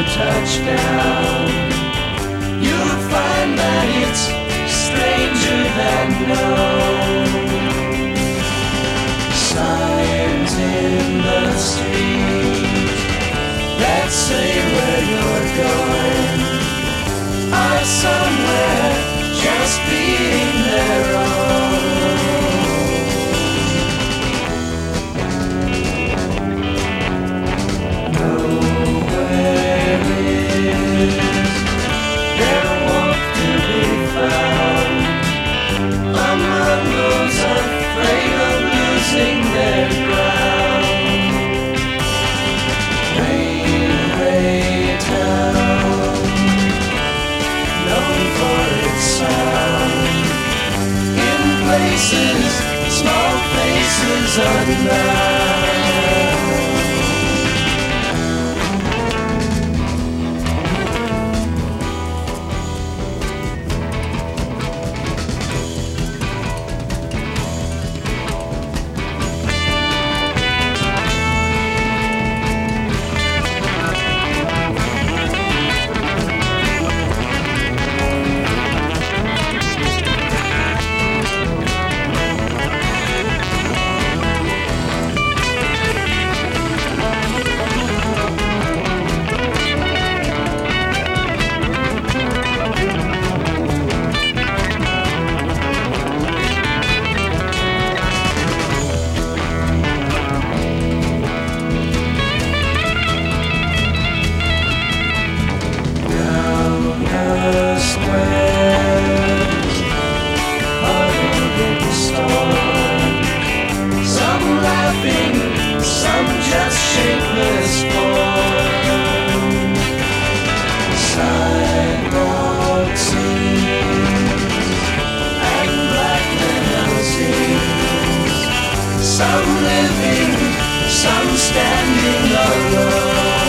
touchdown. sound in places, small places unknown. Some living, some standing alone.